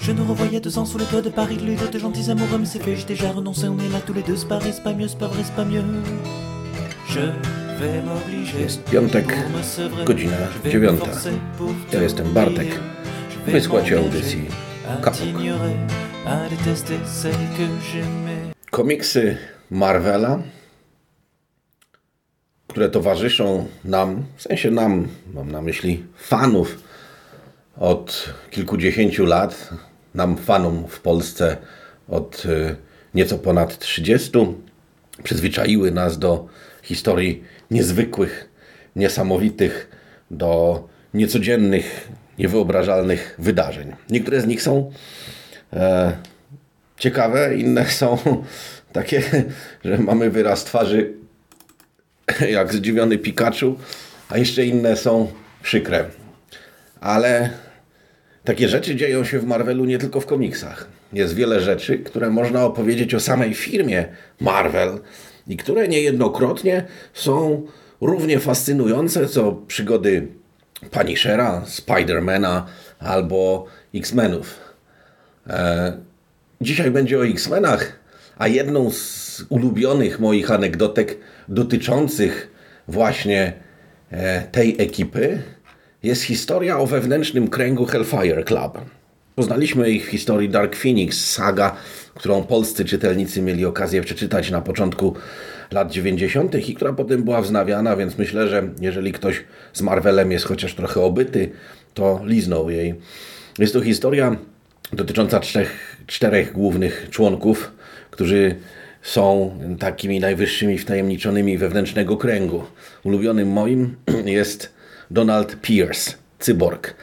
Je nous revoyais deux ans sous les toits de Paris, lui de gentils amoureux, mais c'est fait, j'ai déjà renoncé, on est là tous les deux, c'est pas vrai, c'est pas mieux, c'est pas vrai, c'est pas mieux. Je vais m'obliger. Jest piątek, godzina dziewiąta. Ja jestem. Bartek. Wysłuchajcie audycji Kapok. Komiksy Marvela, które towarzyszą nam, w sensie nam, mam na myśli fanów od kilkudziesięciu lat, nam fanom w Polsce od y, nieco ponad 30, przyzwyczaiły nas do historii niezwykłych, niesamowitych, do niecodziennych, niewyobrażalnych wydarzeń. Niektóre z nich są e, ciekawe, inne są takie, że mamy wyraz twarzy jak zdziwiony Pikachu, a jeszcze inne są przykre. Ale takie rzeczy dzieją się w Marvelu nie tylko w komiksach. Jest wiele rzeczy, które można opowiedzieć o samej firmie Marvel i które niejednokrotnie są równie fascynujące co przygody Punishera, Spidermana albo X-Menów. Dzisiaj będzie o X-Menach, a jedną z ulubionych moich anegdotek dotyczących właśnie e, tej ekipy jest historia o wewnętrznym kręgu Hellfire Club. Poznaliśmy ich w historii Dark Phoenix, saga, którą polscy czytelnicy mieli okazję przeczytać na początku lat 90. i która potem była wznawiana, więc myślę, że jeżeli ktoś z Marvelem jest chociaż trochę obyty, to liznął jej. Jest to historia dotycząca trzech, czterech głównych członków, którzy są takimi najwyższymi wtajemniczonymi wewnętrznego kręgu. Ulubionym moim jest Donald Pierce, cyborg.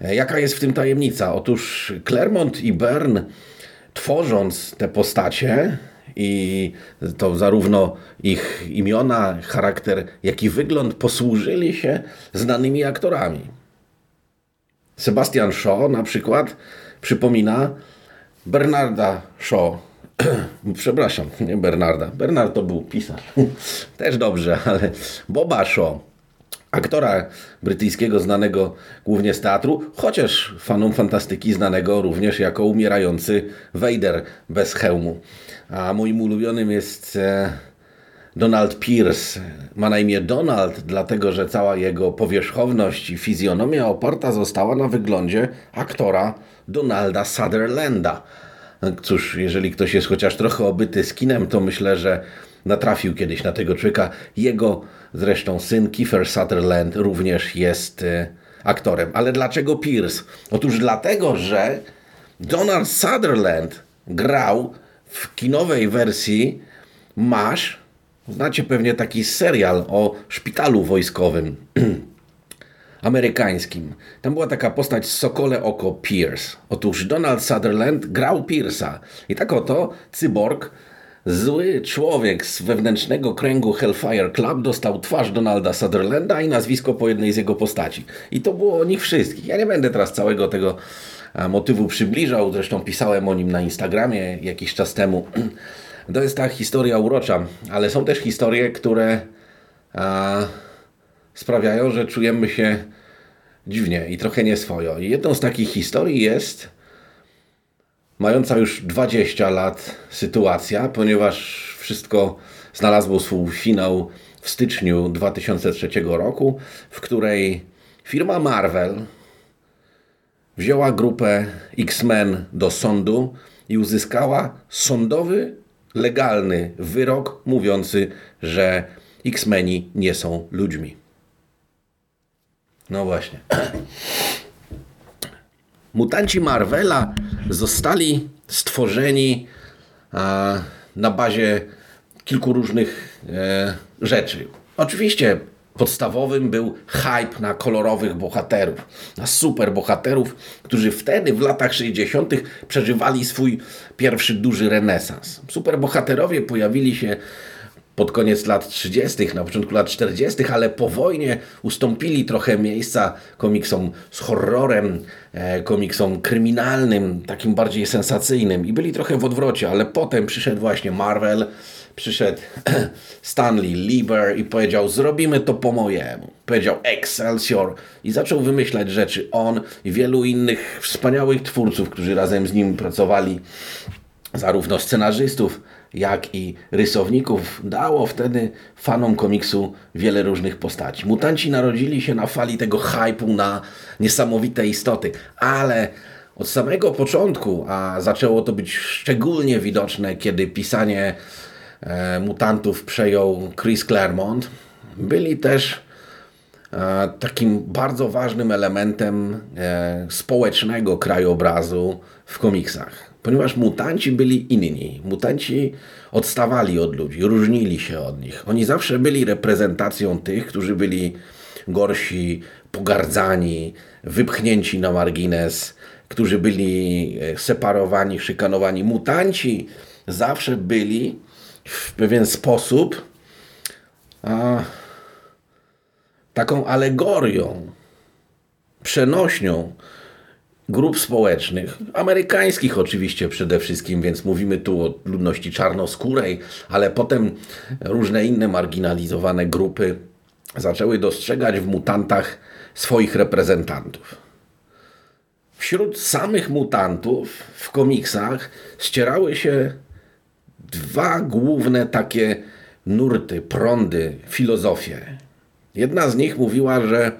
E, Jaka jest w tym tajemnica? Otóż Claremont i Byrne, tworząc te postacie, i to zarówno ich imiona, charakter, jak i wygląd posłużyli się znanymi aktorami. Sebastian Shaw na przykład przypomina Bernarda Shaw. Przepraszam, nie Bernarda. Bernard to był pisarz. Też dobrze, ale Boba Shaw. Aktora brytyjskiego znanego głównie z teatru, chociaż fanom fantastyki znanego również jako umierający Vader bez hełmu. A moim ulubionym jest e, Donald Pierce. Ma na imię Donald, dlatego że cała jego powierzchowność i fizjonomia oparta została na wyglądzie aktora Donalda Sutherlanda. Cóż, jeżeli ktoś jest chociaż trochę obyty z kinem, to myślę, że natrafił kiedyś na tego człowieka. Jego zresztą syn Kiefer Sutherland również jest e, aktorem. Ale dlaczego Pierce? Otóż dlatego, że Donald Sutherland grał w kinowej wersji MASH. Znacie pewnie taki serial o szpitalu wojskowym amerykańskim. Tam była taka postać Sokole Oko Pierce. Otóż Donald Sutherland grał Pierce'a. I tak oto cyborg, zły człowiek z wewnętrznego kręgu Hellfire Club dostał twarz Donalda Sutherlanda i nazwisko po jednej z jego postaci. I to było o nich wszystkich. Ja nie będę teraz całego tego e, motywu przybliżał. Zresztą pisałem o nim na Instagramie jakiś czas temu. To jest ta historia urocza, ale są też historie, które a, sprawiają, że czujemy się dziwnie i trochę nieswojo. I jedną z takich historii jest mająca już 20 lat sytuacja, ponieważ wszystko znalazło swój finał w styczniu 2003 roku, w której firma Marvel wzięła grupę X-Men do sądu i uzyskała sądowy, legalny wyrok mówiący, że X-Meni nie są ludźmi. No właśnie. Mutanci Marvela zostali stworzeni a, na bazie kilku różnych e, rzeczy. Oczywiście podstawowym był hype na kolorowych bohaterów, na super bohaterów, którzy wtedy w latach 60. przeżywali swój pierwszy duży renesans. Super bohaterowie pojawili się pod koniec lat 30., na początku lat 40., ale po wojnie ustąpili trochę miejsca komiksom z horrorem, e, komiksom kryminalnym, takim bardziej sensacyjnym i byli trochę w odwrocie, ale potem przyszedł właśnie Marvel, przyszedł Stanley Lieber i powiedział zrobimy to po mojemu. Powiedział Excelsior i zaczął wymyślać rzeczy. On i wielu innych wspaniałych twórców, którzy razem z nim pracowali, zarówno scenarzystów, jak i rysowników, dało wtedy fanom komiksu wiele różnych postaci. Mutanci narodzili się na fali tego hypu na niesamowite istoty, ale od samego początku, a zaczęło to być szczególnie widoczne, kiedy pisanie e, mutantów przejął Chris Claremont, byli też e, takim bardzo ważnym elementem e, społecznego krajobrazu w komiksach ponieważ mutanci byli inni. Mutanci odstawali od ludzi, różnili się od nich. Oni zawsze byli reprezentacją tych, którzy byli gorsi, pogardzani, wypchnięci na margines, którzy byli e, separowani, szykanowani. Mutanci zawsze byli w pewien sposób a, taką alegorią, przenośnią grup społecznych, amerykańskich oczywiście przede wszystkim, więc mówimy tu o ludności czarnoskórej, ale potem różne inne marginalizowane grupy zaczęły dostrzegać w mutantach swoich reprezentantów. Wśród samych mutantów w komiksach ścierały się dwa główne takie nurty, prądy, filozofie. Jedna z nich mówiła, że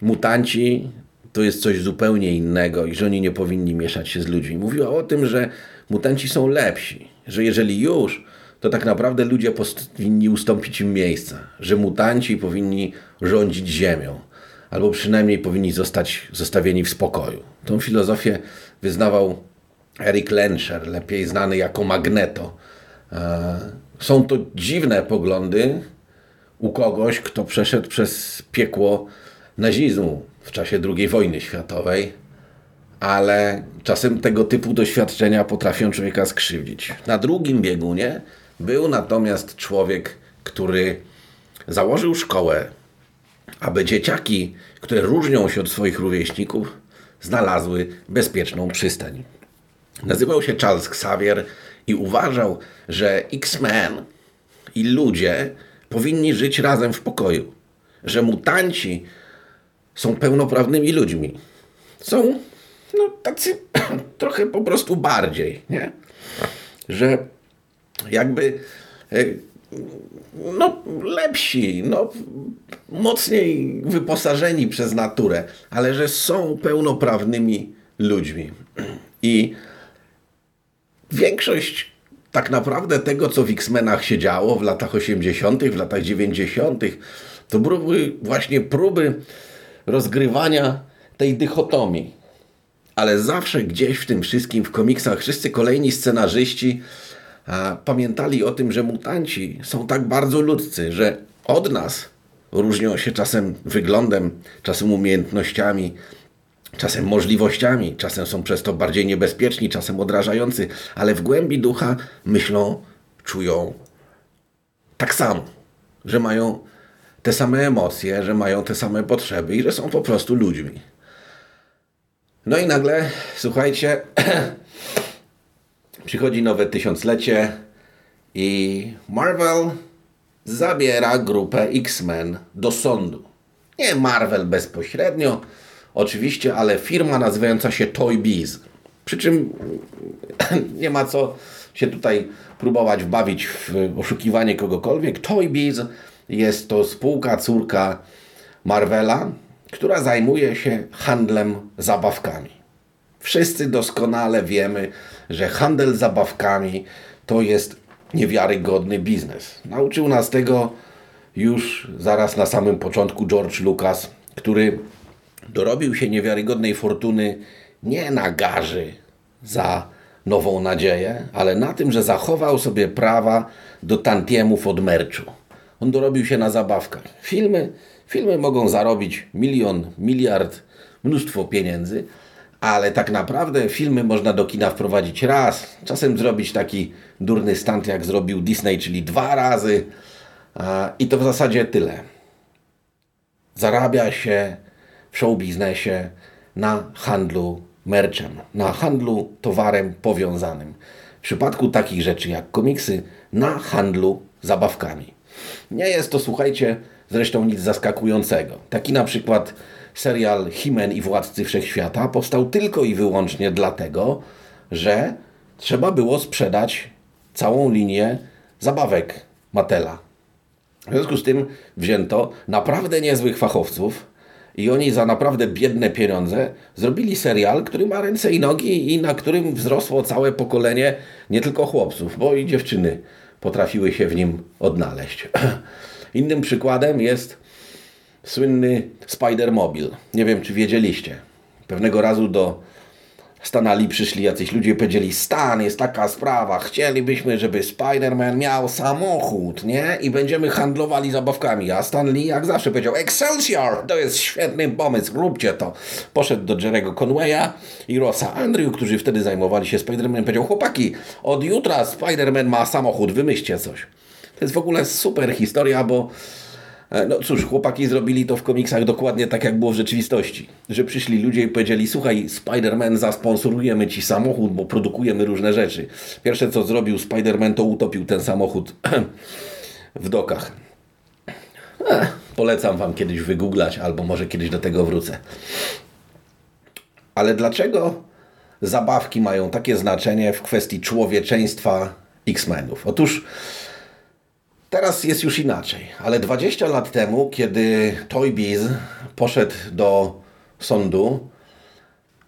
mutanci to jest coś zupełnie innego i że oni nie powinni mieszać się z ludźmi. Mówiła o tym, że mutanci są lepsi, że jeżeli już, to tak naprawdę ludzie powinni ustąpić im miejsca, że mutanci powinni rządzić ziemią, albo przynajmniej powinni zostać zostawieni w spokoju. Tą filozofię wyznawał Eric Lenscher, lepiej znany jako Magneto. E, są to dziwne poglądy u kogoś, kto przeszedł przez piekło nazizmu w czasie II wojny światowej, ale czasem tego typu doświadczenia potrafią człowieka skrzywdzić. Na drugim biegunie był natomiast człowiek, który założył szkołę, aby dzieciaki, które różnią się od swoich rówieśników, znalazły bezpieczną przystań. Nazywał się Charles Xavier i uważał, że X-Men i ludzie powinni żyć razem w pokoju, że mutanci są pełnoprawnymi ludźmi. Są no, tacy trochę po prostu bardziej, nie? Że jakby e, no, lepsi, no, mocniej wyposażeni przez naturę, ale że są pełnoprawnymi ludźmi. I większość tak naprawdę tego, co w X-Menach się działo w latach 80., w latach 90., to były właśnie próby rozgrywania tej dychotomii. Ale zawsze gdzieś w tym wszystkim, w komiksach, wszyscy kolejni scenarzyści a, pamiętali o tym, że mutanci są tak bardzo ludzcy, że od nas różnią się czasem wyglądem, czasem umiejętnościami, czasem możliwościami, czasem są przez to bardziej niebezpieczni, czasem odrażający, ale w głębi ducha myślą, czują tak samo, że mają te same emocje, że mają te same potrzeby i że są po prostu ludźmi. No i nagle, słuchajcie, przychodzi nowe tysiąclecie i Marvel zabiera grupę X-Men do sądu. Nie Marvel bezpośrednio, oczywiście, ale firma nazywająca się Toy Biz. Przy czym nie ma co się tutaj próbować bawić w oszukiwanie kogokolwiek. Toy Biz jest to spółka córka Marvela, która zajmuje się handlem zabawkami. Wszyscy doskonale wiemy, że handel zabawkami to jest niewiarygodny biznes. Nauczył nas tego już zaraz na samym początku George Lucas, który dorobił się niewiarygodnej fortuny nie na garzy za nową nadzieję, ale na tym, że zachował sobie prawa do tantiemów od merczu. On dorobił się na zabawkach. Filmy, filmy mogą zarobić milion, miliard, mnóstwo pieniędzy, ale tak naprawdę filmy można do kina wprowadzić raz, czasem zrobić taki durny stunt, jak zrobił Disney, czyli dwa razy. I to w zasadzie tyle. Zarabia się w show biznesie na handlu merchem, na handlu towarem powiązanym. W przypadku takich rzeczy jak komiksy, na handlu zabawkami. Nie jest to, słuchajcie, zresztą nic zaskakującego. Taki na przykład serial Himen i Władcy Wszechświata powstał tylko i wyłącznie dlatego, że trzeba było sprzedać całą linię zabawek Matela. W związku z tym wzięto naprawdę niezłych fachowców i oni za naprawdę biedne pieniądze zrobili serial, który ma ręce i nogi i na którym wzrosło całe pokolenie nie tylko chłopców, bo i dziewczyny potrafiły się w nim odnaleźć. Innym przykładem jest słynny Spider-Mobile. Nie wiem, czy wiedzieliście. Pewnego razu do Stanali przyszli jacyś ludzie i powiedzieli Stan, jest taka sprawa, chcielibyśmy, żeby Spider-Man miał samochód, nie? I będziemy handlowali zabawkami. A Stan Lee jak zawsze powiedział Excelsior, to jest świetny pomysł, róbcie to. Poszedł do Jerego Conwaya i Rossa Andrew, którzy wtedy zajmowali się Spider-Manem, powiedział chłopaki, od jutra Spider-Man ma samochód, wymyślcie coś. To jest w ogóle super historia, bo no cóż, chłopaki zrobili to w komiksach dokładnie tak, jak było w rzeczywistości. Że przyszli ludzie i powiedzieli, słuchaj, Spider-Man, zasponsorujemy ci samochód, bo produkujemy różne rzeczy. Pierwsze, co zrobił Spider-Man, to utopił ten samochód w dokach. Ech, polecam wam kiedyś wygooglać, albo może kiedyś do tego wrócę. Ale dlaczego zabawki mają takie znaczenie w kwestii człowieczeństwa X-Menów? Otóż Teraz jest już inaczej, ale 20 lat temu, kiedy Toy Biz poszedł do sądu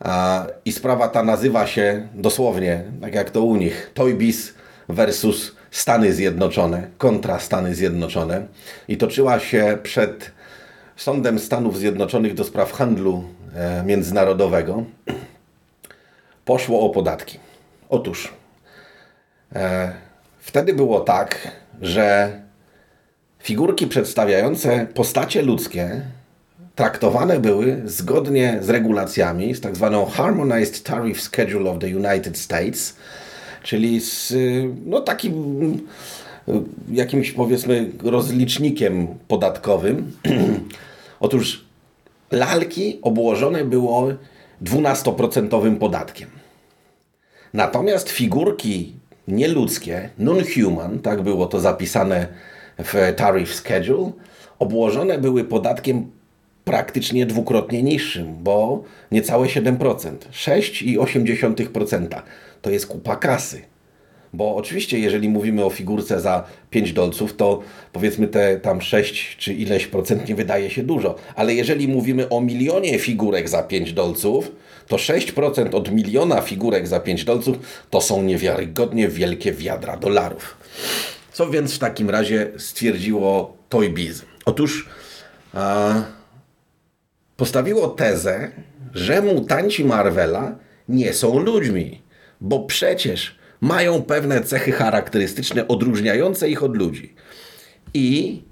a, i sprawa ta nazywa się dosłownie, tak jak to u nich, Toy Biz versus Stany Zjednoczone, kontra Stany Zjednoczone i toczyła się przed Sądem Stanów Zjednoczonych do spraw handlu e, międzynarodowego, poszło o podatki. Otóż e, wtedy było tak, że figurki przedstawiające postacie ludzkie traktowane były zgodnie z regulacjami, z tak zwaną Harmonized Tariff Schedule of the United States, czyli z no, takim jakimś powiedzmy rozlicznikiem podatkowym. Otóż lalki obłożone było 12% podatkiem. Natomiast figurki nieludzkie, non-human, tak było to zapisane w tariff schedule, obłożone były podatkiem praktycznie dwukrotnie niższym, bo niecałe 7%, 6,8%. To jest kupa kasy. Bo oczywiście, jeżeli mówimy o figurce za 5 dolców, to powiedzmy te tam 6 czy ileś procent nie wydaje się dużo. Ale jeżeli mówimy o milionie figurek za 5 dolców, to 6% od miliona figurek za 5 dolców to są niewiarygodnie wielkie wiadra dolarów. Co więc w takim razie stwierdziło Toy Biz? Otóż a, postawiło tezę, że mutanci Marvela nie są ludźmi, bo przecież mają pewne cechy charakterystyczne odróżniające ich od ludzi. I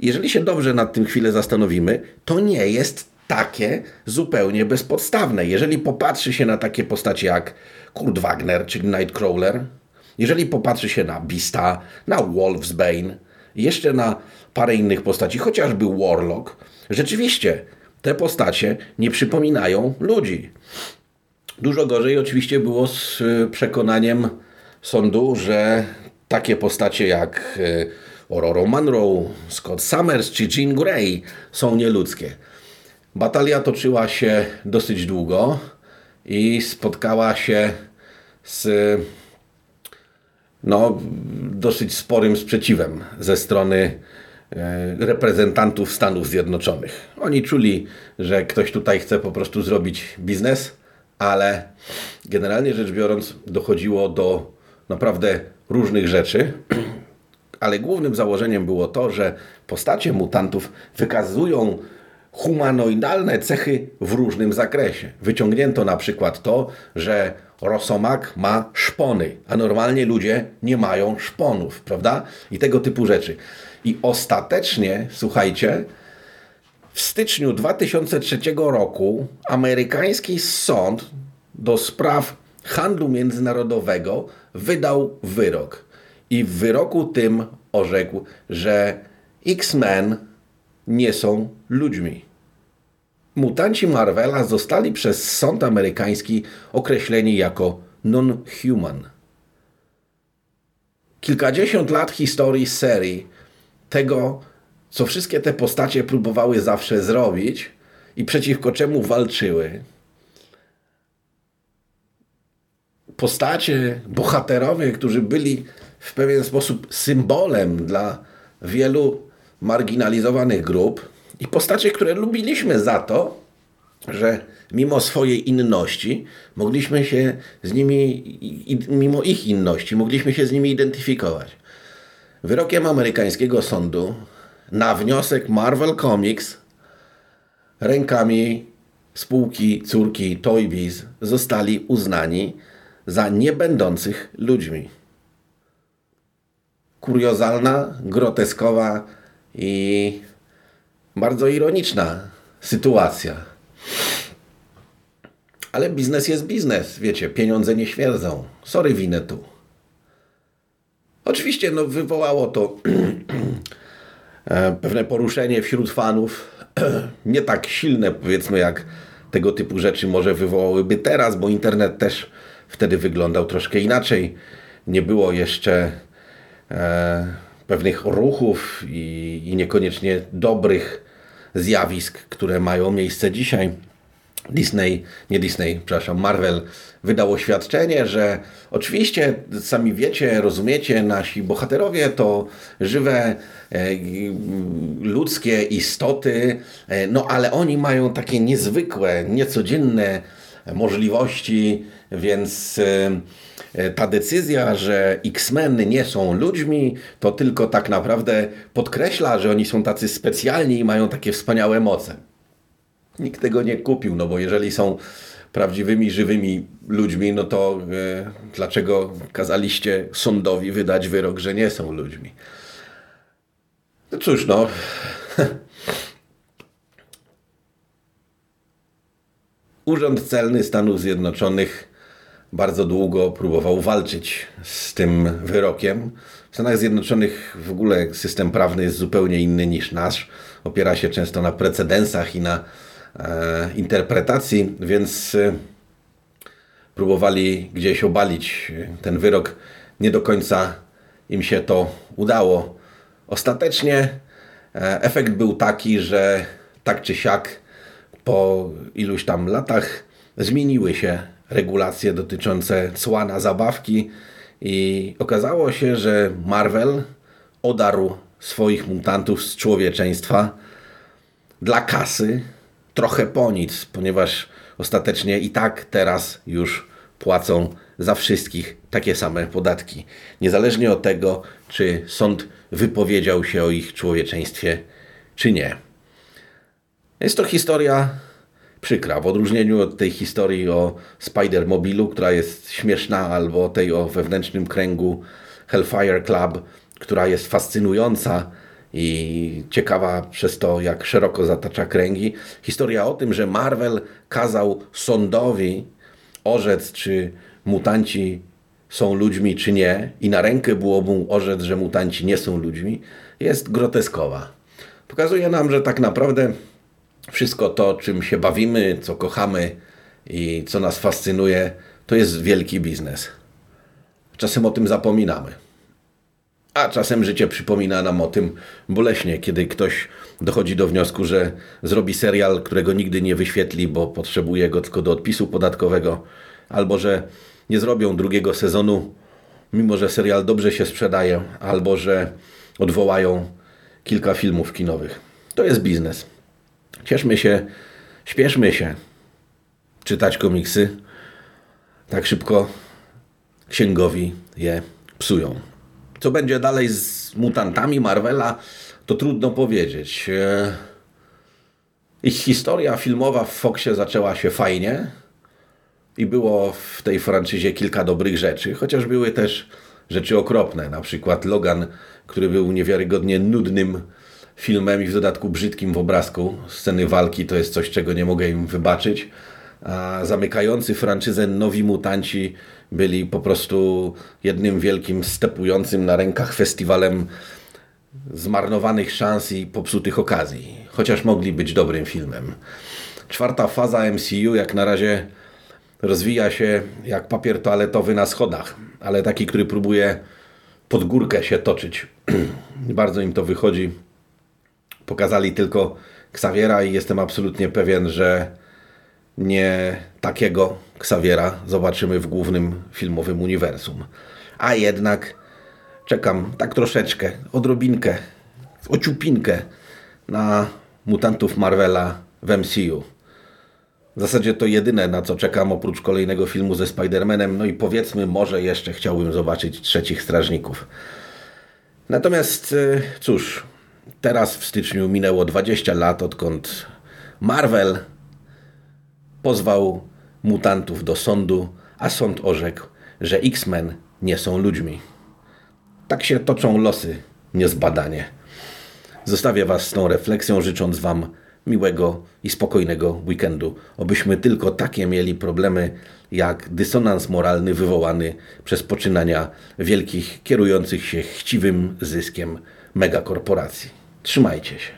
jeżeli się dobrze nad tym chwilę zastanowimy, to nie jest takie zupełnie bezpodstawne. Jeżeli popatrzy się na takie postacie jak Kurt Wagner, czyli Nightcrawler, jeżeli popatrzy się na Bista, na Wolfsbane, jeszcze na parę innych postaci, chociażby Warlock, rzeczywiście te postacie nie przypominają ludzi. Dużo gorzej oczywiście było z e, przekonaniem sądu, że takie postacie jak e, Aurora Monroe, Scott Summers czy Jean Grey są nieludzkie. Batalia toczyła się dosyć długo i spotkała się z no, dosyć sporym sprzeciwem ze strony e, reprezentantów Stanów Zjednoczonych. Oni czuli, że ktoś tutaj chce po prostu zrobić biznes, ale generalnie rzecz biorąc dochodziło do naprawdę różnych rzeczy, ale głównym założeniem było to, że postacie mutantów wykazują humanoidalne cechy w różnym zakresie. Wyciągnięto na przykład to, że rosomak ma szpony, a normalnie ludzie nie mają szponów, prawda? I tego typu rzeczy. I ostatecznie, słuchajcie, W styczniu 2003 roku amerykański sąd do spraw handlu międzynarodowego wydał wyrok. I w wyroku tym orzekł, że X-Men nie są ludźmi. Mutanci Marvela zostali przez sąd amerykański określeni jako non-human. Kilkadziesiąt lat historii serii, tego co wszystkie te postacie próbowały zawsze zrobić i przeciwko czemu walczyły. Postacie, bohaterowie, którzy byli w pewien sposób symbolem dla wielu marginalizowanych grup i postacie, które lubiliśmy za to, że mimo swojej inności mogliśmy się z nimi, mimo ich inności, mogliśmy się z nimi identyfikować. Wyrokiem amerykańskiego sądu na wniosek Marvel Comics rękami spółki córki Toy Biz zostali uznani za niebędących ludźmi. Kuriozalna, groteskowa i bardzo ironiczna sytuacja. Ale biznes jest biznes, wiecie, pieniądze nie śmierdzą. Sorry, winę tu. Oczywiście no, wywołało to E, pewne poruszenie wśród fanów, nie tak silne powiedzmy jak tego typu rzeczy może wywołałyby teraz, bo internet też wtedy wyglądał troszkę inaczej. Nie było jeszcze e, pewnych ruchów i, i niekoniecznie dobrych zjawisk, które mają miejsce dzisiaj. Disney, nie Disney, przepraszam, Marvel wydał oświadczenie, że oczywiście sami wiecie, rozumiecie, nasi bohaterowie to żywe e, ludzkie istoty, e, no ale oni mają takie niezwykłe, niecodzienne możliwości, więc e, ta decyzja, że X-Men nie są ludźmi, to tylko tak naprawdę podkreśla, że oni są tacy specjalni i mają takie wspaniałe moce. Nikt tego nie kupił, no bo jeżeli są prawdziwymi, żywymi ludźmi, no to e, dlaczego kazaliście sądowi wydać wyrok, że nie są ludźmi? No cóż, no. Urząd Celny Stanów Zjednoczonych bardzo długo próbował walczyć z tym wyrokiem. W Stanach Zjednoczonych w ogóle system prawny jest zupełnie inny niż nasz. Opiera się często na precedensach i na E, interpretacji, więc e, próbowali gdzieś obalić ten wyrok. Nie do końca im się to udało. Ostatecznie e, efekt był taki, że tak czy siak po iluś tam latach zmieniły się regulacje dotyczące cła na zabawki i okazało się, że Marvel odarł swoich mutantów z człowieczeństwa dla kasy, trochę po nic, ponieważ ostatecznie i tak teraz już płacą za wszystkich takie same podatki. Niezależnie od tego, czy sąd wypowiedział się o ich człowieczeństwie, czy nie. Jest to historia przykra, w odróżnieniu od tej historii o Spider-Mobilu, która jest śmieszna, albo tej o wewnętrznym kręgu Hellfire Club, która jest fascynująca i ciekawa przez to, jak szeroko zatacza kręgi. Historia o tym, że Marvel kazał sądowi orzec, czy mutanci są ludźmi, czy nie, i na rękę było mu orzec, że mutanci nie są ludźmi, jest groteskowa. Pokazuje nam, że tak naprawdę wszystko to, czym się bawimy, co kochamy i co nas fascynuje, to jest wielki biznes. Czasem o tym zapominamy. A czasem życie przypomina nam o tym boleśnie, kiedy ktoś dochodzi do wniosku, że zrobi serial, którego nigdy nie wyświetli, bo potrzebuje go tylko do odpisu podatkowego, albo że nie zrobią drugiego sezonu, mimo że serial dobrze się sprzedaje, albo że odwołają kilka filmów kinowych. To jest biznes. Cieszmy się, śpieszmy się czytać komiksy. Tak szybko księgowi je psują. Co będzie dalej z mutantami Marvela, to trudno powiedzieć. E, ich historia filmowa w Foxie zaczęła się fajnie i było w tej franczyzie kilka dobrych rzeczy, chociaż były też rzeczy okropne. Na przykład Logan, który był niewiarygodnie nudnym filmem i w dodatku brzydkim w obrazku. Sceny walki to jest coś, czego nie mogę im wybaczyć. A zamykający franczyzę Nowi Mutanci byli po prostu jednym wielkim stepującym na rękach festiwalem zmarnowanych szans i popsutych okazji. Chociaż mogli być dobrym filmem. Czwarta faza MCU jak na razie rozwija się jak papier toaletowy na schodach, ale taki, który próbuje pod górkę się toczyć. Bardzo im to wychodzi. Pokazali tylko Xaviera i jestem absolutnie pewien, że nie takiego Xaviera zobaczymy w głównym filmowym uniwersum. A jednak czekam tak troszeczkę, odrobinkę, ociupinkę na mutantów Marvela w MCU. W zasadzie to jedyne, na co czekam, oprócz kolejnego filmu ze Spider-Manem. No i powiedzmy, może jeszcze chciałbym zobaczyć trzecich strażników. Natomiast, y, cóż, teraz w styczniu minęło 20 lat, odkąd Marvel pozwał mutantów do sądu, a sąd orzekł, że X-Men nie są ludźmi. Tak się toczą losy niezbadanie. Zostawię Was z tą refleksją, życząc Wam miłego i spokojnego weekendu. Obyśmy tylko takie mieli problemy jak dysonans moralny wywołany przez poczynania wielkich, kierujących się chciwym zyskiem megakorporacji. Trzymajcie się.